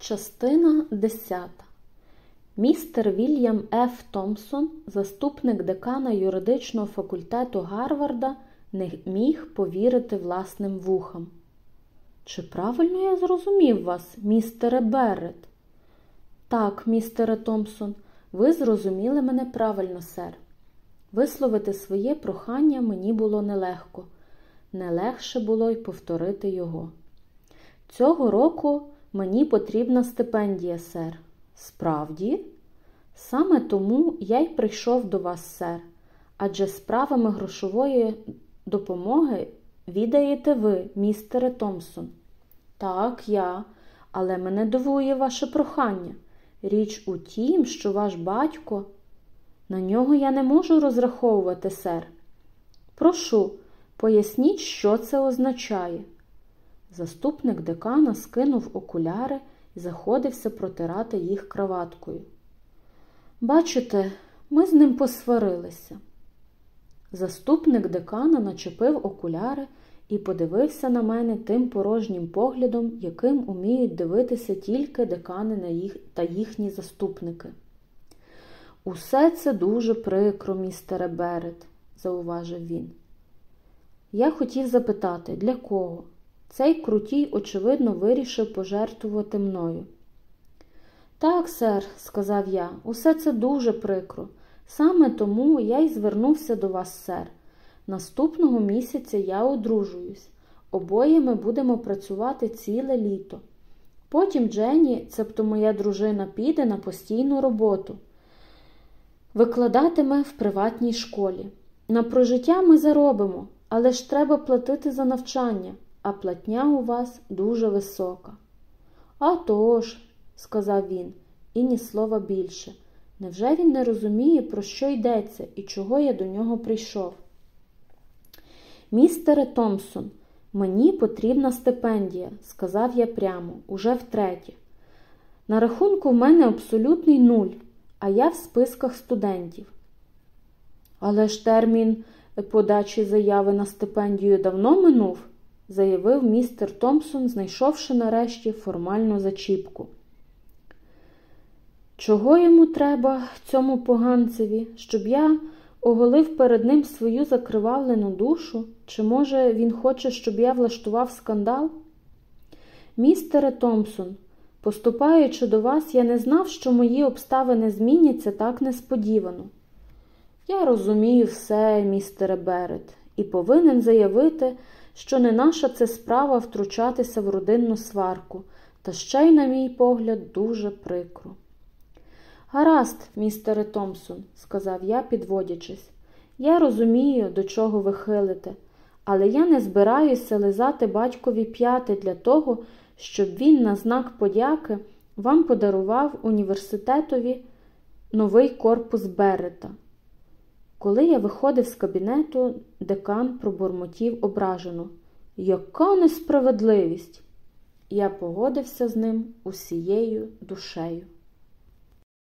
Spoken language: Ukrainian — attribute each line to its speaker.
Speaker 1: Частина 10. Містер Вільям Ф. Томпсон, заступник декана юридичного факультету Гарварда, не міг повірити власним вухам. Чи правильно я зрозумів вас, містере Беррет? Так, містере Томпсон, ви зрозуміли мене правильно, сер. Висловити своє прохання мені було нелегко. Не легше було й повторити його. Цього року мені потрібна стипендія, сер. Справді? Саме тому я й прийшов до вас, сер, адже справами грошової допомоги відаєте ви, містере Томпсон. Так, я, але мене дивує ваше прохання. Річ у тім, що ваш батько. На нього я не можу розраховувати, сер. Прошу, поясніть, що це означає. Заступник декана скинув окуляри і заходився протирати їх краваткою. Бачите, ми з ним посварилися. Заступник декана начепив окуляри і подивився на мене тим порожнім поглядом, яким уміють дивитися тільки декани на їх та їхні заступники. Усе це дуже прикро, містере Берет, зауважив він. Я хотів запитати, для кого? Цей крутій, очевидно, вирішив пожертвувати мною. Так, сер, сказав я, усе це дуже прикро. Саме тому я й звернувся до вас, сер. Наступного місяця я одружуюсь. Обоє ми будемо працювати ціле літо. Потім Дженні, цебто моя дружина, піде на постійну роботу. Викладатиме в приватній школі. На прожиття ми заробимо, але ж треба платити за навчання, а платня у вас дуже висока. «А тож», – сказав він, і ні слова більше. Невже він не розуміє, про що йдеться і чого я до нього прийшов? Містере Томпсон, мені потрібна стипендія, сказав я прямо, уже втретє. На рахунку в мене абсолютний нуль, а я в списках студентів. Але ж термін подачі заяви на стипендію давно минув, заявив містер Томпсон, знайшовши нарешті формальну зачіпку. Чого йому треба, цьому поганцеві, щоб я оголив перед ним свою закривавлену душу, чи, може, він хоче, щоб я влаштував скандал? Містере Томпсон, поступаючи до вас, я не знав, що мої обставини зміняться так несподівано. Я розумію все, містере Берет, і повинен заявити, що не наша це справа втручатися в родинну сварку, та ще й, на мій погляд, дуже прикро. Гаразд, містере Томпсон, сказав я, підводячись, я розумію, до чого ви хилите, але я не збираюся лизати батькові п'яти для того, щоб він на знак подяки вам подарував університетові новий корпус Берета. Коли я виходив з кабінету, декан пробурмотів ображено. Яка несправедливість! Я погодився з ним усією душею.